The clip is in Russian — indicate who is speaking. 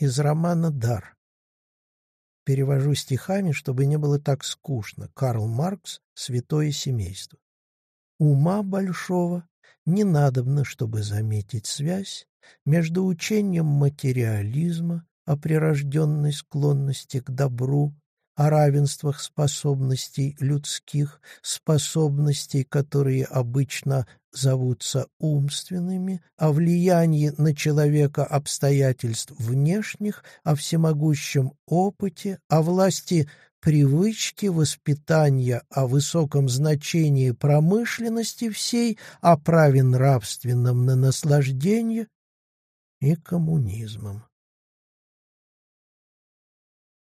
Speaker 1: Из романа «Дар». Перевожу стихами, чтобы не было так скучно. Карл Маркс «Святое семейство». Ума большого не надобно, чтобы заметить связь между учением материализма о прирожденной склонности к добру о равенствах способностей людских, способностей, которые обычно зовутся умственными, о влиянии на человека обстоятельств внешних, о всемогущем опыте, о власти привычки, воспитания, о высоком значении промышленности всей, о праве нравственном на наслаждение и коммунизмом.